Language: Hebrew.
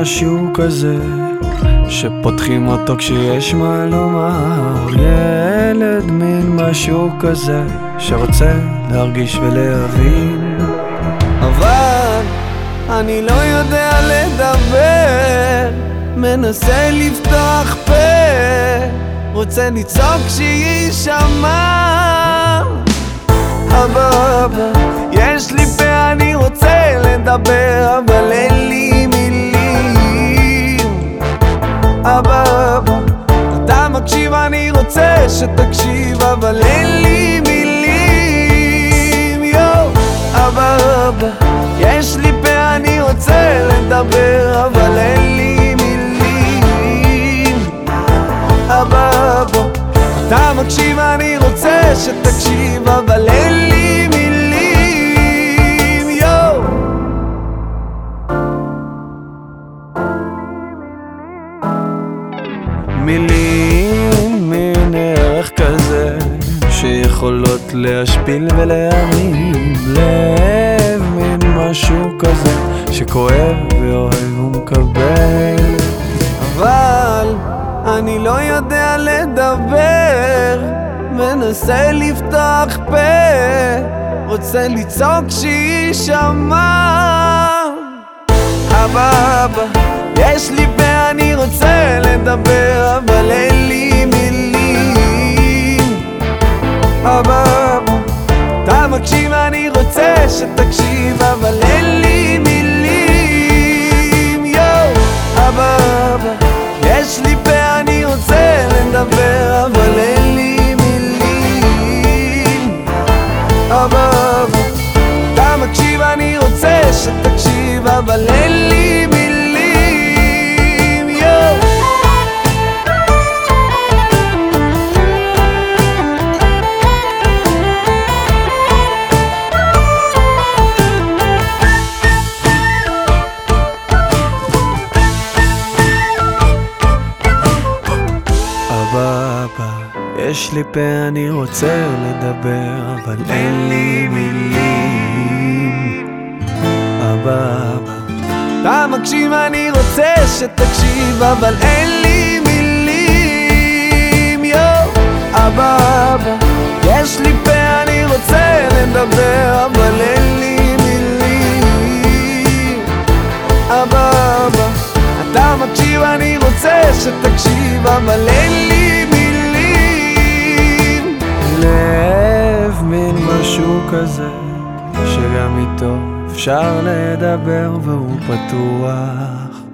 משהו כזה שפותחים אותו כשיש מה לומר. ילד מין משהו כזה שרוצה להרגיש ולהבין. אבל אני לא יודע לדבר מנסה לפתוח פה רוצה לצעוק שיישמע. אבא אבא יש לי פה אני רוצה לדבר שתקשיב אבל אין לי מילים יואו אבא אבא יש לי פה אני רוצה לדבר אבל אין לי מילים. אבא אבא אתה מקשיב אני רוצה שתקשיב אבל אין לי מילים שיכולות להשפיל ולהרים לב מן משהו כזה שכואב ואוהב ומקבל. אבל אני לא יודע לדבר מנסה לפתוח פה רוצה לצעוק שיישמע. אבא אבא יש לי אני רוצה שתקשיב אבל אין לי מילים. יואו אבא אבא יש לי פה אני רוצה לדבר אבל אין לי מילים. אבא אבא אתה מקשיב אני רוצה שתקשיב אבל אין לי יש לי פה אני רוצה לדבר אבל אין לי מילים. אבא אבא. אתה מקשיב אני רוצה שתקשיב אבל אין לי מילים. יואו אבא אבא. יש לי פה אני רוצה לדבר אבל אין לי מילים. אבא אבא. אתה מקשיב אני רוצה שתקשיב אבל אין לי כזה שגם איתו אפשר לדבר והוא פתוח